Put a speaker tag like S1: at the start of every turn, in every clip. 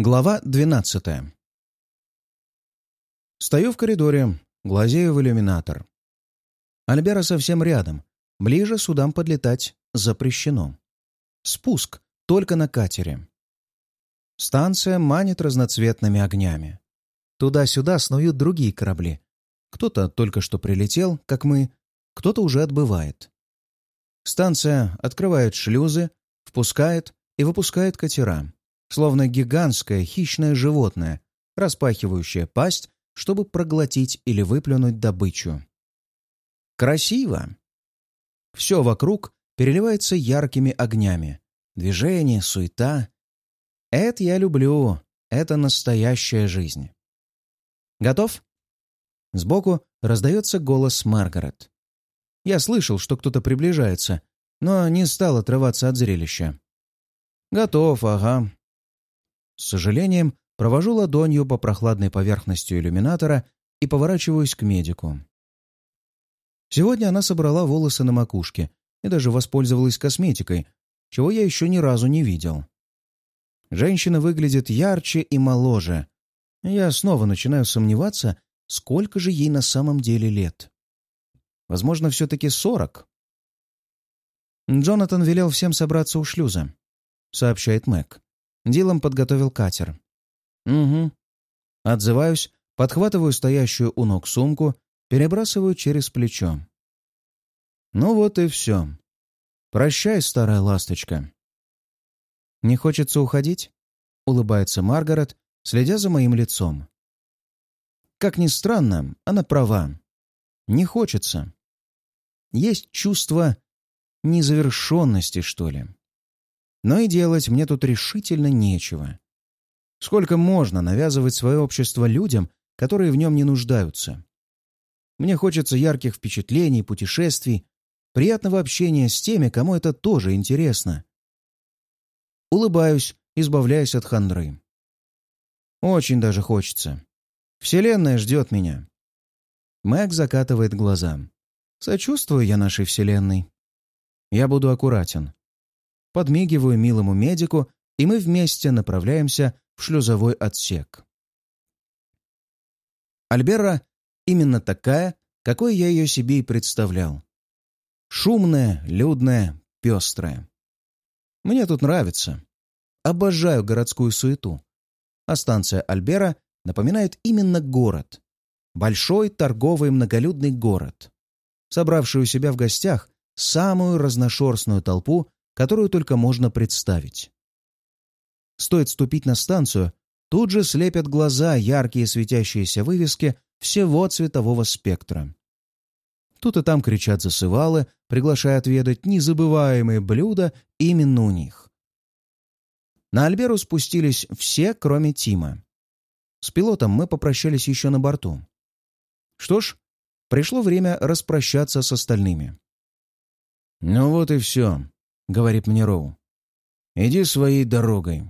S1: Глава двенадцатая. Стою в коридоре, глазею в иллюминатор. Альбера совсем рядом. Ближе судам подлетать запрещено. Спуск только на катере. Станция манит разноцветными огнями. Туда-сюда снуют другие корабли. Кто-то только что прилетел, как мы, кто-то уже отбывает. Станция открывает шлюзы, впускает и выпускает катера словно гигантское хищное животное, распахивающее пасть, чтобы проглотить или выплюнуть добычу. Красиво! Все вокруг переливается яркими огнями. Движение, суета. Это я люблю. Это настоящая жизнь. Готов? Сбоку раздается голос Маргарет. Я слышал, что кто-то приближается, но не стал отрываться от зрелища. «Готов, ага», с сожалением провожу ладонью по прохладной поверхности иллюминатора и поворачиваюсь к медику. Сегодня она собрала волосы на макушке и даже воспользовалась косметикой, чего я еще ни разу не видел. Женщина выглядит ярче и моложе. Я снова начинаю сомневаться, сколько же ей на самом деле лет. Возможно, все-таки сорок. Джонатан велел всем собраться у шлюза, сообщает Мэг. Дилом подготовил катер. «Угу». Отзываюсь, подхватываю стоящую у ног сумку, перебрасываю через плечо. Ну вот и все. Прощай, старая ласточка. «Не хочется уходить?» — улыбается Маргарет, следя за моим лицом. Как ни странно, она права. Не хочется. Есть чувство незавершенности, что ли. Но и делать мне тут решительно нечего. Сколько можно навязывать свое общество людям, которые в нем не нуждаются? Мне хочется ярких впечатлений, путешествий, приятного общения с теми, кому это тоже интересно. Улыбаюсь, избавляясь от хандры. Очень даже хочется. Вселенная ждет меня. Мэг закатывает глаза. Сочувствую я нашей Вселенной. Я буду аккуратен подмигиваю милому медику, и мы вместе направляемся в шлюзовой отсек. Альбера именно такая, какой я ее себе и представлял. Шумная, людная, пестрая. Мне тут нравится. Обожаю городскую суету. А станция Альбера напоминает именно город. Большой торговый многолюдный город, собравший у себя в гостях самую разношерстную толпу которую только можно представить. Стоит ступить на станцию, тут же слепят глаза яркие светящиеся вывески всего цветового спектра. Тут и там кричат засывалы, приглашая отведать незабываемые блюда именно у них. На Альберу спустились все, кроме Тима. С пилотом мы попрощались еще на борту. Что ж, пришло время распрощаться с остальными. «Ну вот и все», — говорит мне Роу. «Иди своей дорогой.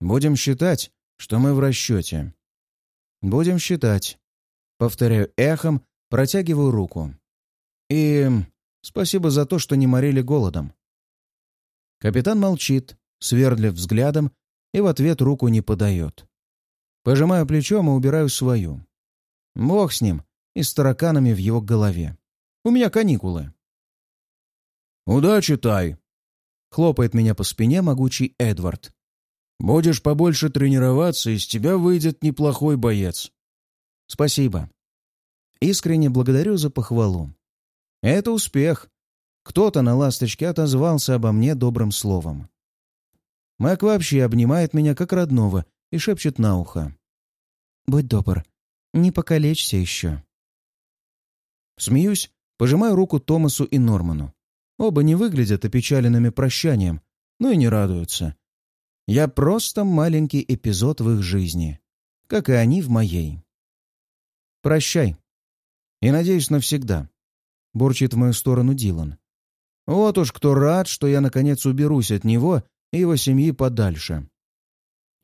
S1: Будем считать, что мы в расчете». «Будем считать». Повторяю эхом, протягиваю руку. «И спасибо за то, что не морили голодом». Капитан молчит, свердлив взглядом, и в ответ руку не подает. Пожимаю плечом и убираю свою. Бог с ним и с тараканами в его голове. У меня каникулы. «Удачи, Тай!» Хлопает меня по спине могучий Эдвард. «Будешь побольше тренироваться, из тебя выйдет неплохой боец». «Спасибо. Искренне благодарю за похвалу. Это успех. Кто-то на «Ласточке» отозвался обо мне добрым словом. Мэг вообще обнимает меня как родного и шепчет на ухо. «Будь добр, не покалечься еще». Смеюсь, пожимаю руку Томасу и Норману. Оба не выглядят опечаленными прощанием, но и не радуются. Я просто маленький эпизод в их жизни, как и они в моей. «Прощай. И надеюсь, навсегда», — бурчит в мою сторону Дилан. «Вот уж кто рад, что я, наконец, уберусь от него и его семьи подальше.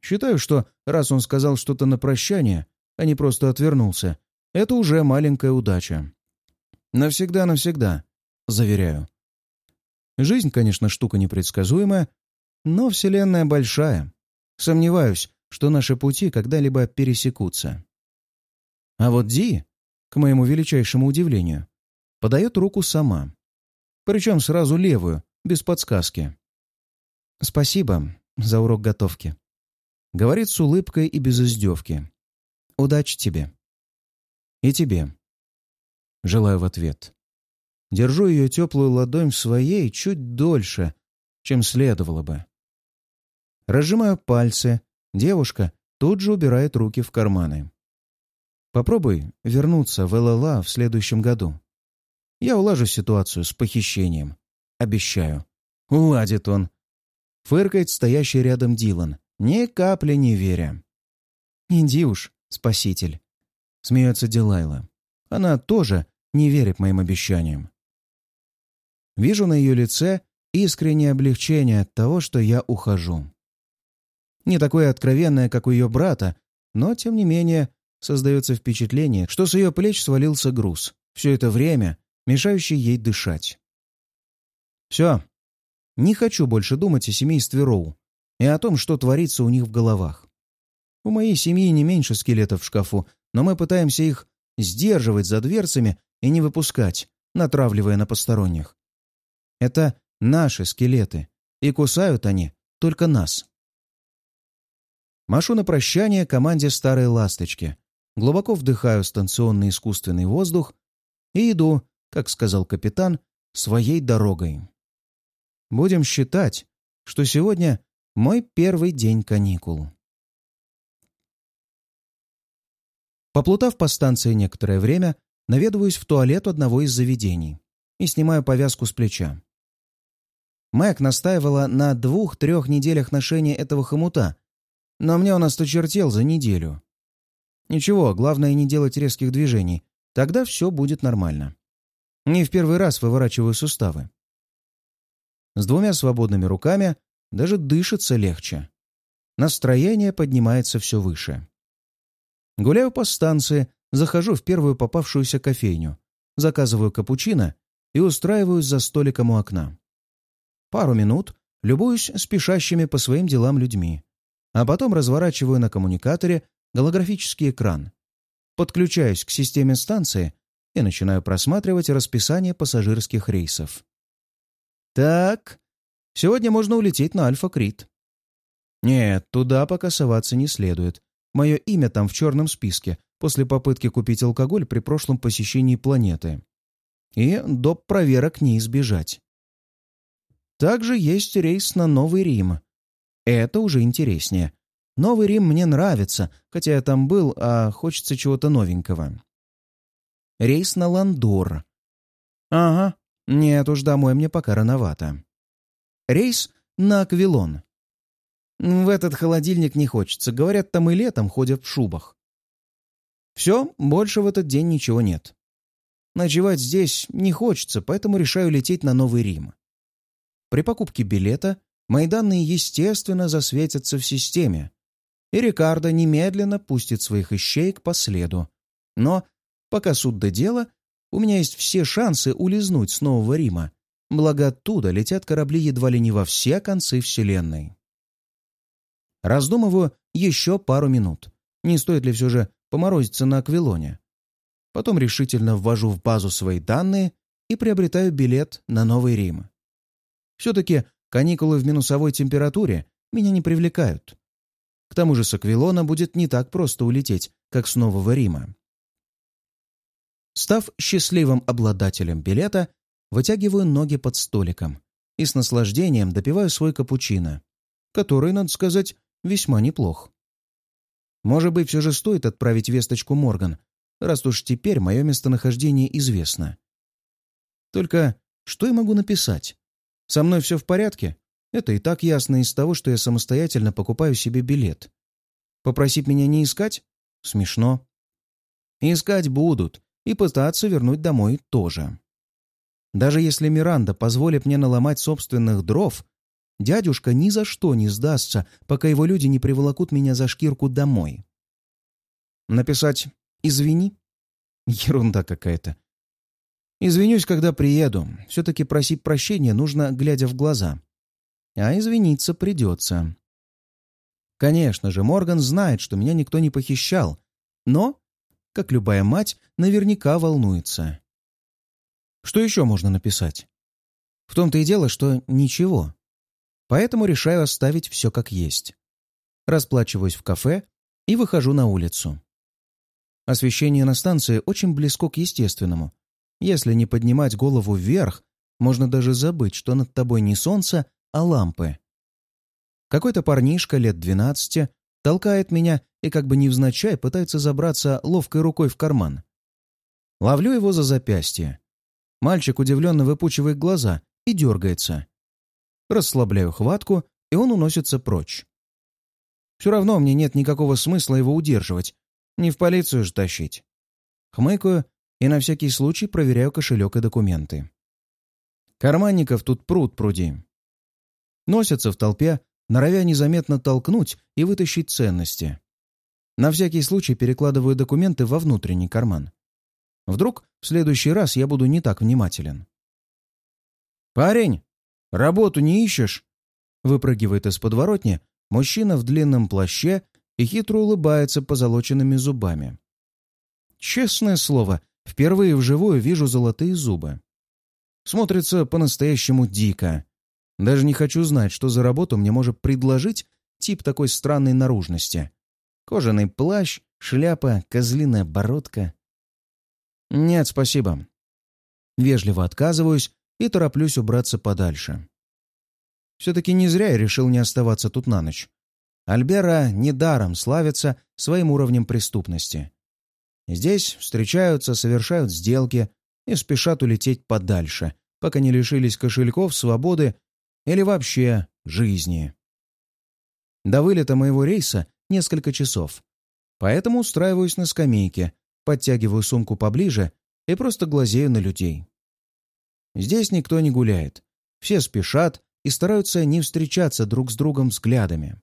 S1: Считаю, что раз он сказал что-то на прощание, а не просто отвернулся, это уже маленькая удача. Навсегда-навсегда, заверяю. Жизнь, конечно, штука непредсказуемая, но Вселенная большая. Сомневаюсь, что наши пути когда-либо пересекутся. А вот Ди, к моему величайшему удивлению, подает руку сама. Причем сразу левую, без подсказки. «Спасибо за урок готовки», — говорит с улыбкой и без издевки. «Удачи тебе». «И тебе». Желаю в ответ. Держу ее теплую ладонь в своей чуть дольше, чем следовало бы. Разжимаю пальцы, девушка тут же убирает руки в карманы. Попробуй вернуться в ЛЛА в следующем году. Я улажу ситуацию с похищением. Обещаю. Уладит он. Фыркает стоящий рядом Дилан, ни капли не веря. «Иди уж, спаситель», — смеется Дилайла. Она тоже не верит моим обещаниям. Вижу на ее лице искреннее облегчение от того, что я ухожу. Не такое откровенное, как у ее брата, но, тем не менее, создается впечатление, что с ее плеч свалился груз. Все это время мешающий ей дышать. Все. Не хочу больше думать о семействе Роу и о том, что творится у них в головах. У моей семьи не меньше скелетов в шкафу, но мы пытаемся их сдерживать за дверцами и не выпускать, натравливая на посторонних. Это наши скелеты, и кусают они только нас. Машу на прощание команде старой ласточки, глубоко вдыхаю станционный искусственный воздух и иду, как сказал капитан, своей дорогой. Будем считать, что сегодня мой первый день каникул. Поплутав по станции некоторое время, наведываюсь в туалет одного из заведений и снимаю повязку с плеча. Мэг настаивала на двух-трех неделях ношения этого хомута, но мне он осточертел за неделю. Ничего, главное не делать резких движений, тогда все будет нормально. Не в первый раз выворачиваю суставы. С двумя свободными руками даже дышится легче. Настроение поднимается все выше. Гуляю по станции, захожу в первую попавшуюся кофейню, заказываю капучино и устраиваюсь за столиком у окна. Пару минут любуюсь спешащими по своим делам людьми, а потом разворачиваю на коммуникаторе голографический экран, подключаюсь к системе станции и начинаю просматривать расписание пассажирских рейсов. Так, сегодня можно улететь на Альфа-Крит. Нет, туда пока соваться не следует. Мое имя там в черном списке после попытки купить алкоголь при прошлом посещении планеты. И доп. проверок не избежать. Также есть рейс на Новый Рим. Это уже интереснее. Новый Рим мне нравится, хотя я там был, а хочется чего-то новенького. Рейс на Ландор. Ага, нет уж, домой мне пока рановато. Рейс на Аквилон. В этот холодильник не хочется. Говорят, там и летом ходят в шубах. Все, больше в этот день ничего нет. Ночевать здесь не хочется, поэтому решаю лететь на Новый Рим. При покупке билета мои данные, естественно, засветятся в системе, и Рикардо немедленно пустит своих ищеек по следу. Но, пока суд до дела, у меня есть все шансы улизнуть с Нового Рима, благо оттуда летят корабли едва ли не во все концы Вселенной. Раздумываю еще пару минут. Не стоит ли все же поморозиться на Аквилоне? Потом решительно ввожу в базу свои данные и приобретаю билет на Новый Рим. Все-таки каникулы в минусовой температуре меня не привлекают. К тому же с Аквилона будет не так просто улететь, как с Нового Рима. Став счастливым обладателем билета, вытягиваю ноги под столиком и с наслаждением допиваю свой капучино, который, надо сказать, весьма неплох. Может быть, все же стоит отправить весточку Морган, раз уж теперь мое местонахождение известно. Только что я могу написать? Со мной все в порядке? Это и так ясно из того, что я самостоятельно покупаю себе билет. Попросить меня не искать? Смешно. Искать будут, и пытаться вернуть домой тоже. Даже если Миранда позволит мне наломать собственных дров, дядюшка ни за что не сдастся, пока его люди не приволокут меня за шкирку домой. Написать «извини»? Ерунда какая-то. Извинюсь, когда приеду. Все-таки просить прощения нужно, глядя в глаза. А извиниться придется. Конечно же, Морган знает, что меня никто не похищал, но, как любая мать, наверняка волнуется. Что еще можно написать? В том-то и дело, что ничего. Поэтому решаю оставить все как есть. Расплачиваюсь в кафе и выхожу на улицу. Освещение на станции очень близко к естественному. Если не поднимать голову вверх, можно даже забыть, что над тобой не солнце, а лампы. Какой-то парнишка лет двенадцати толкает меня и как бы невзначай пытается забраться ловкой рукой в карман. Ловлю его за запястье. Мальчик удивленно выпучивает глаза и дергается. Расслабляю хватку, и он уносится прочь. Все равно мне нет никакого смысла его удерживать. Не в полицию же тащить. Хмыкаю и на всякий случай проверяю кошелек и документы. Карманников тут пруд пруди. Носятся в толпе, норовя незаметно толкнуть и вытащить ценности. На всякий случай перекладываю документы во внутренний карман. Вдруг в следующий раз я буду не так внимателен. «Парень, работу не ищешь?» Выпрыгивает из подворотни мужчина в длинном плаще и хитро улыбается позолоченными зубами. Честное слово, впервые вживую вижу золотые зубы. Смотрится по-настоящему дико. Даже не хочу знать, что за работу мне может предложить тип такой странной наружности. Кожаный плащ, шляпа, козлиная бородка. Нет, спасибо. Вежливо отказываюсь и тороплюсь убраться подальше. Все-таки не зря я решил не оставаться тут на ночь. Альбера недаром славится своим уровнем преступности. Здесь встречаются, совершают сделки и спешат улететь подальше, пока не лишились кошельков, свободы или вообще жизни. До вылета моего рейса несколько часов, поэтому устраиваюсь на скамейке, подтягиваю сумку поближе и просто глазею на людей. Здесь никто не гуляет, все спешат и стараются не встречаться друг с другом взглядами.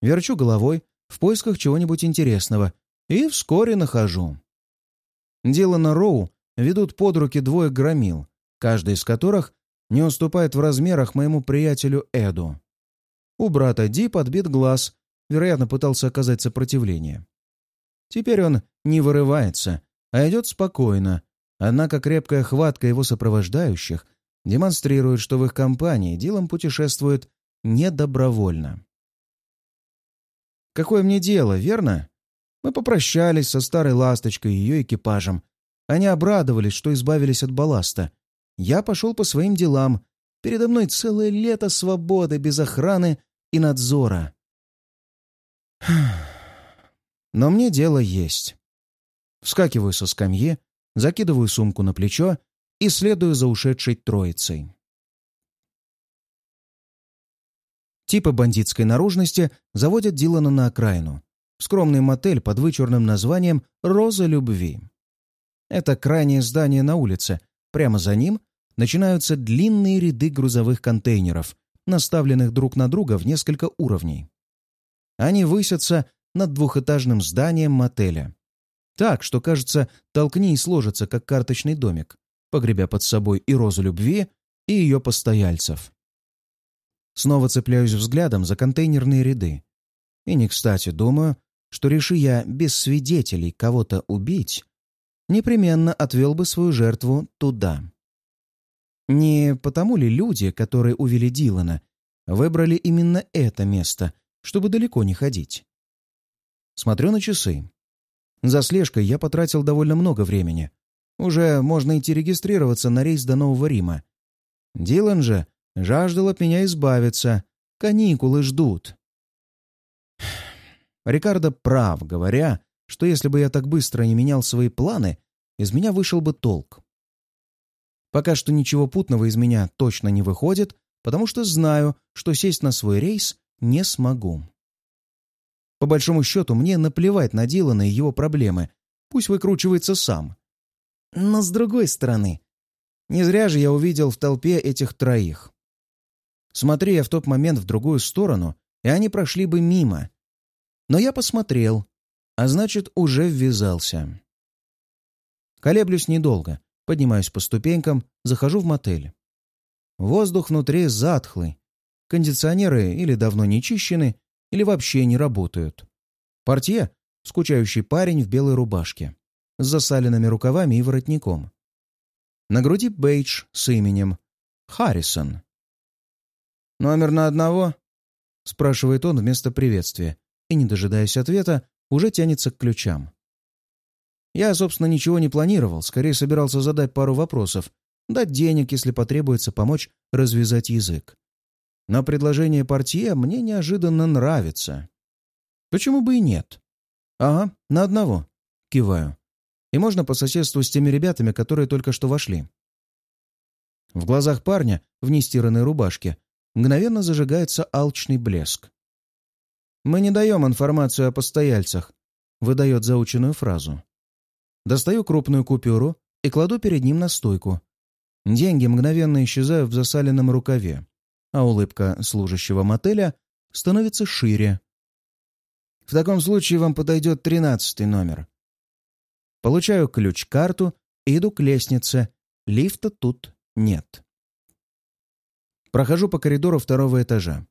S1: Верчу головой в поисках чего-нибудь интересного и вскоре нахожу. Дилана Роу ведут под руки двое громил, каждый из которых не уступает в размерах моему приятелю Эду. У брата Ди подбит глаз, вероятно, пытался оказать сопротивление. Теперь он не вырывается, а идет спокойно, однако крепкая хватка его сопровождающих демонстрирует, что в их компании Дилан путешествует недобровольно. Какое мне дело, верно? Мы попрощались со старой ласточкой и ее экипажем. Они обрадовались, что избавились от балласта. Я пошел по своим делам. Передо мной целое лето свободы, без охраны и надзора. Но мне дело есть. Вскакиваю со скамьи, закидываю сумку на плечо и следую за ушедшей троицей. Типы бандитской наружности заводят Дилана на окраину. Скромный мотель под вычурным названием «Роза любви». Это крайнее здание на улице. Прямо за ним начинаются длинные ряды грузовых контейнеров, наставленных друг на друга в несколько уровней. Они высятся над двухэтажным зданием мотеля. Так, что, кажется, толкни и сложится, как карточный домик, погребя под собой и розу любви, и ее постояльцев. Снова цепляюсь взглядом за контейнерные ряды. И не кстати думаю, что реши я без свидетелей кого-то убить, непременно отвел бы свою жертву туда. Не потому ли люди, которые увели Дилана, выбрали именно это место, чтобы далеко не ходить? Смотрю на часы. За слежкой я потратил довольно много времени. Уже можно идти регистрироваться на рейс до Нового Рима. Дилан же жаждал от меня избавиться. Каникулы ждут. Рикардо прав, говоря, что если бы я так быстро не менял свои планы, из меня вышел бы толк. Пока что ничего путного из меня точно не выходит, потому что знаю, что сесть на свой рейс не смогу. По большому счету, мне наплевать на Дилана и его проблемы. Пусть выкручивается сам. Но с другой стороны, не зря же я увидел в толпе этих троих. Смотри я в тот момент в другую сторону, и они прошли бы мимо. Но я посмотрел, а значит, уже ввязался. Колеблюсь недолго, поднимаюсь по ступенькам, захожу в мотель. Воздух внутри затхлый. Кондиционеры или давно не чищены, или вообще не работают. Портье — скучающий парень в белой рубашке, с засаленными рукавами и воротником. На груди бейдж с именем Харрисон. «Номер на одного?» — спрашивает он вместо приветствия, и, не дожидаясь ответа, уже тянется к ключам. Я, собственно, ничего не планировал, скорее собирался задать пару вопросов, дать денег, если потребуется помочь развязать язык. Но предложение портье мне неожиданно нравится. Почему бы и нет? Ага, на одного. Киваю. И можно по соседству с теми ребятами, которые только что вошли. В глазах парня в нестиранной рубашке мгновенно зажигается алчный блеск. «Мы не даем информацию о постояльцах», — выдает заученную фразу. Достаю крупную купюру и кладу перед ним на стойку. Деньги мгновенно исчезают в засаленном рукаве, а улыбка служащего мотеля становится шире. В таком случае вам подойдет тринадцатый номер. Получаю ключ-карту и иду к лестнице. Лифта тут нет. Прохожу по коридору второго этажа.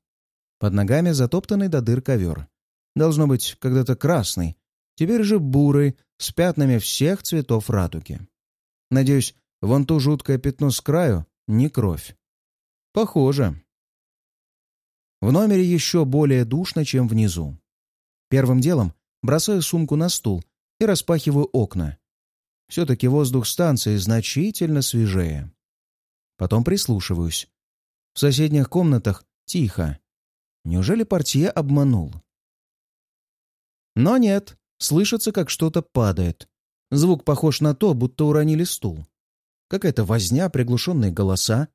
S1: Под ногами затоптанный до дыр ковер. Должно быть, когда-то красный, теперь же бурый, с пятнами всех цветов радуги. Надеюсь, вон то жуткое пятно с краю — не кровь. Похоже. В номере еще более душно, чем внизу. Первым делом бросаю сумку на стул и распахиваю окна. Все-таки воздух станции значительно свежее. Потом прислушиваюсь. В соседних комнатах тихо. Неужели портье обманул? Но нет, слышится, как что-то падает. Звук похож на то, будто уронили стул. Какая-то возня, приглушенные голоса.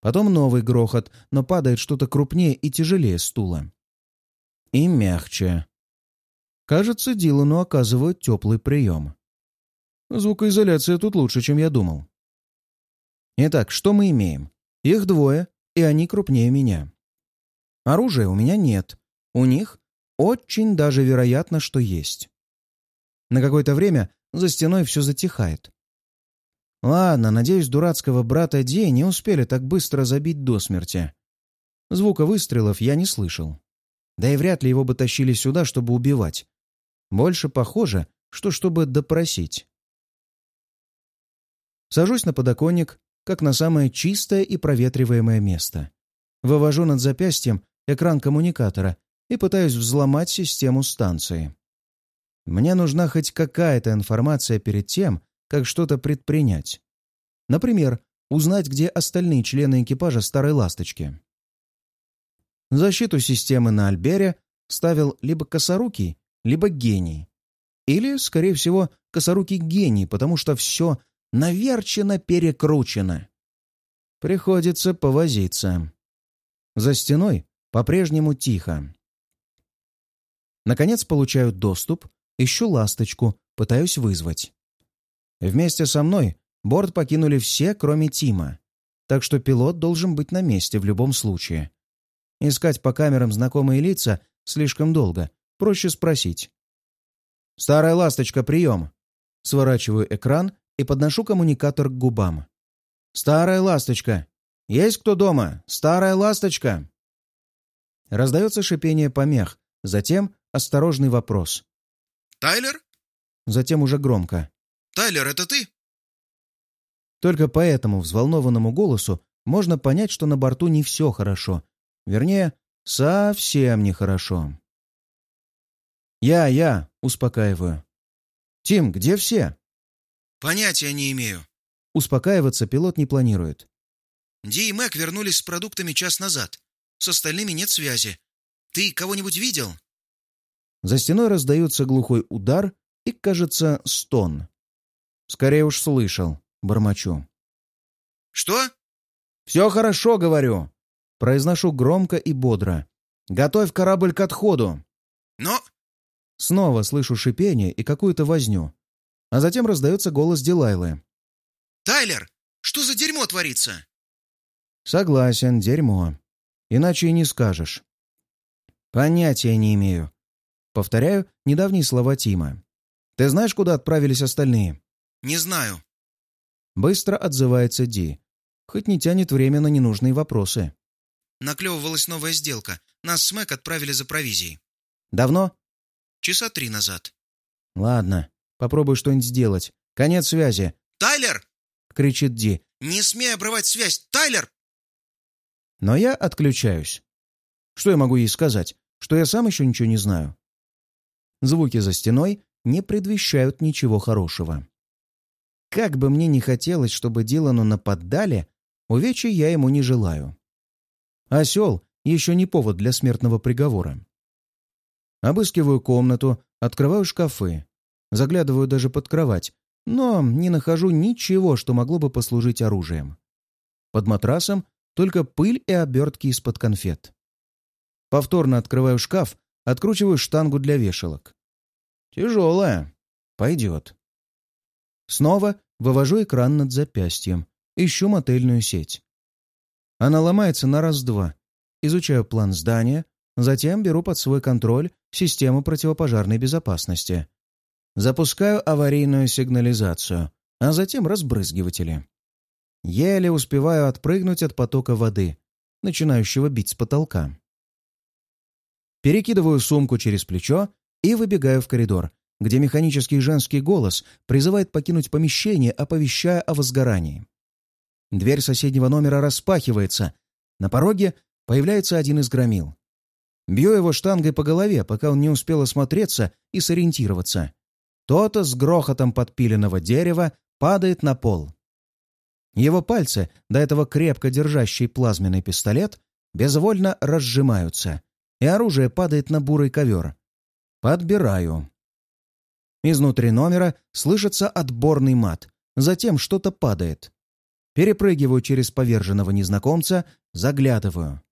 S1: Потом новый грохот, но падает что-то крупнее и тяжелее стула. И мягче. Кажется, Дилану оказывают теплый прием. Звукоизоляция тут лучше, чем я думал. Итак, что мы имеем? Их двое, и они крупнее меня. Оружия у меня нет. У них очень даже вероятно, что есть. На какое-то время за стеной все затихает. Ладно, надеюсь, дурацкого брата Ди не успели так быстро забить до смерти. Звука выстрелов я не слышал. Да и вряд ли его бы тащили сюда, чтобы убивать. Больше похоже, что чтобы допросить. Сажусь на подоконник, как на самое чистое и проветриваемое место. Вывожу над запястьем экран коммуникатора и пытаюсь взломать систему станции. Мне нужна хоть какая-то информация перед тем, как что-то предпринять. Например, узнать, где остальные члены экипажа «Старой ласточки». Защиту системы на Альбере ставил либо косорукий, либо гений. Или, скорее всего, косорукий гений, потому что все наверчено-перекручено. Приходится повозиться. За стеной по-прежнему тихо. Наконец получаю доступ, ищу ласточку, пытаюсь вызвать. Вместе со мной борт покинули все, кроме Тима, так что пилот должен быть на месте в любом случае. Искать по камерам знакомые лица слишком долго, проще спросить. «Старая ласточка, прием!» Сворачиваю экран и подношу коммуникатор к губам. «Старая ласточка! Есть кто дома? Старая ласточка!» Раздается шипение помех, затем осторожный вопрос.
S2: «Тайлер?»
S1: Затем уже громко.
S2: «Тайлер, это ты?»
S1: Только по этому взволнованному голосу можно понять, что на борту не все хорошо. Вернее, совсем нехорошо. «Я, я!» — успокаиваю. «Тим, где все?»
S2: «Понятия не имею».
S1: Успокаиваться пилот не планирует.
S2: «Ди и Мэг вернулись с продуктами час назад. С остальными нет связи. Ты кого-нибудь видел?»
S1: За стеной раздается глухой удар и, кажется, стон. Скорее уж слышал, бормочу.
S2: «Что?»
S1: «Все хорошо, говорю!» Произношу громко и бодро. «Готовь корабль к отходу!»
S2: «Но...»
S1: Снова слышу шипение и какую-то возню. А затем раздается голос Дилайлы.
S2: «Тайлер, что за дерьмо творится?»
S1: «Согласен, дерьмо. Иначе и не скажешь». «Понятия не имею». Повторяю недавние слова Тима. «Ты знаешь, куда отправились остальные?»
S2: «Не знаю».
S1: Быстро отзывается Ди, хоть не тянет время на ненужные вопросы.
S2: Наклевывалась новая сделка. Нас с Мэг отправили за провизией.
S1: Давно?»
S2: «Часа три назад».
S1: «Ладно, попробую что-нибудь сделать. Конец связи!»
S2: «Тайлер!»
S1: — кричит Ди.
S2: «Не смей обрывать связь! Тайлер!»
S1: Но я отключаюсь. Что я могу ей сказать? Что я сам еще ничего не знаю? Звуки за стеной не предвещают ничего хорошего. Как бы мне ни хотелось, чтобы Дилану нападали, увечья я ему не желаю. Осел — еще не повод для смертного приговора. Обыскиваю комнату, открываю шкафы, заглядываю даже под кровать, но не нахожу ничего, что могло бы послужить оружием. Под матрасом только пыль и обертки из-под конфет. Повторно открываю шкаф, откручиваю штангу для вешалок. Тяжелая. Пойдет. Снова вывожу экран над запястьем. Ищу мотельную сеть. Она ломается на раз-два. Изучаю план здания, затем беру под свой контроль систему противопожарной безопасности. Запускаю аварийную сигнализацию, а затем разбрызгиватели. Еле успеваю отпрыгнуть от потока воды, начинающего бить с потолка. Перекидываю сумку через плечо и выбегаю в коридор, где механический женский голос призывает покинуть помещение, оповещая о возгорании. Дверь соседнего номера распахивается. На пороге появляется один из громил. Бью его штангой по голове, пока он не успел осмотреться и сориентироваться. То-то с грохотом подпиленного дерева падает на пол. Его пальцы, до этого крепко держащий плазменный пистолет, безвольно разжимаются, и оружие падает на бурый ковер. Подбираю. Изнутри номера слышится отборный мат, затем что-то падает. Перепрыгиваю через поверженного незнакомца, заглядываю.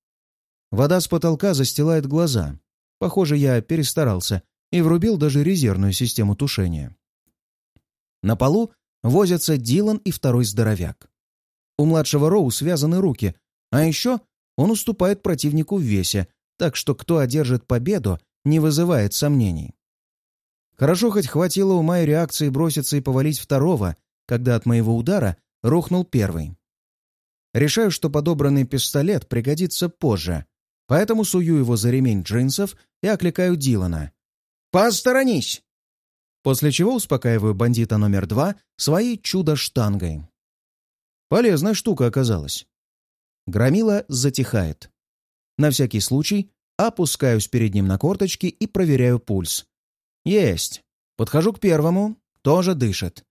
S1: Вода с потолка застилает глаза. Похоже, я перестарался и врубил даже резервную систему тушения. На полу возятся Дилан и второй здоровяк. У младшего Роу связаны руки, а еще он уступает противнику в весе, так что кто одержит победу, не вызывает сомнений. Хорошо хоть хватило ума и реакции броситься и повалить второго, когда от моего удара рухнул первый. Решаю, что подобранный пистолет пригодится позже, поэтому сую его за ремень джинсов и окликаю Дилана. «Посторонись!» После чего успокаиваю бандита номер два своей чудо-штангой. Полезная штука оказалась. Громила затихает. На всякий случай опускаюсь перед ним на корточки и проверяю пульс. Есть. Подхожу к первому, тоже дышит.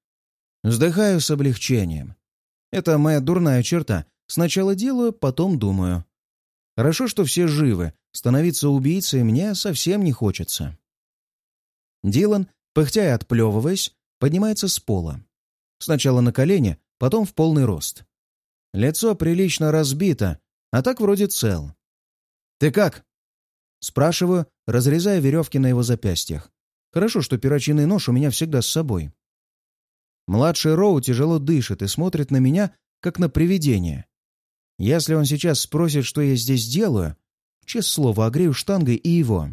S1: Вздыхаю с облегчением. Это моя дурная черта. Сначала делаю, потом думаю. Хорошо, что все живы. Становиться убийцей мне совсем не хочется. Дилан, пыхтя и отплевываясь, поднимается с пола. Сначала на колени, потом в полный рост. Лицо прилично разбито, а так вроде цел. «Ты как?» Спрашиваю, разрезая веревки на его запястьях. Хорошо, что перочинный нож у меня всегда с собой. Младший Роу тяжело дышит и смотрит на меня, как на привидение. Если он сейчас спросит, что я здесь делаю, честное слово, огрею штангой и его.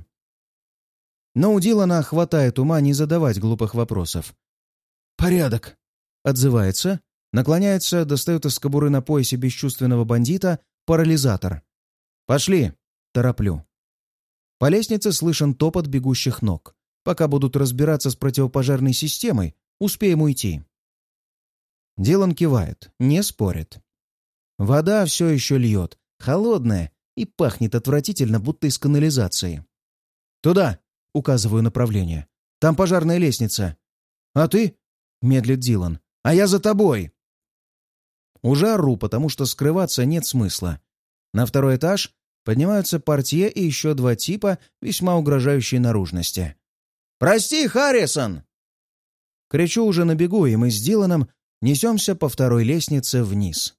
S1: Но у Дилана хватает ума не задавать глупых вопросов. «Порядок!» — отзывается, наклоняется, достает из кобуры на поясе бесчувственного бандита парализатор. «Пошли!» — тороплю. По лестнице слышен топот бегущих ног. Пока будут разбираться с противопожарной системой, успеем уйти. Дилан кивает, не спорит. Вода все еще льет, холодная и пахнет отвратительно, будто из канализации. «Туда!» — указываю направление. «Там пожарная лестница». «А ты?» — медлит Дилан. «А я за тобой!» Уже ору, потому что скрываться нет смысла. На второй этаж поднимаются портье и еще два типа весьма угрожающей наружности. «Прости, Харрисон!» Кричу уже на бегу, и мы с Диланом несемся по второй лестнице вниз.